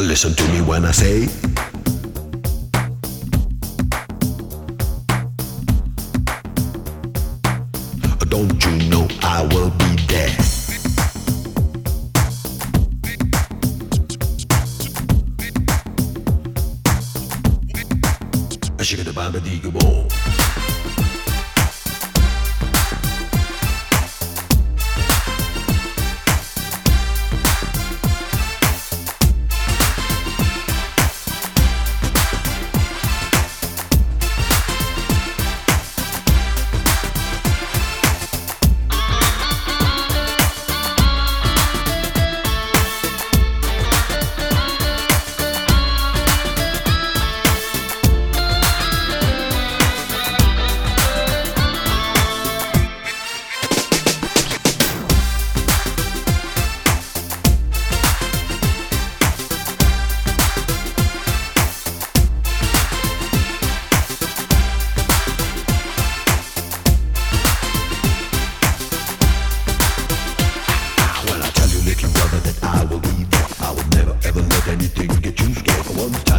Listen to me when I say. Don't you know I will be there? Shake it about the digger ball. Little brother, that I will there, I will never ever let anything get you scared. One time,